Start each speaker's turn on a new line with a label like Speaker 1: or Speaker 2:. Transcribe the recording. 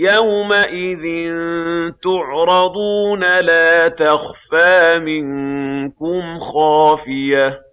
Speaker 1: يَوْمَئِذٍ تُعْرَضُونَ لَا تَخْفَىٰ مِنكُمْ خَافِيَةٌ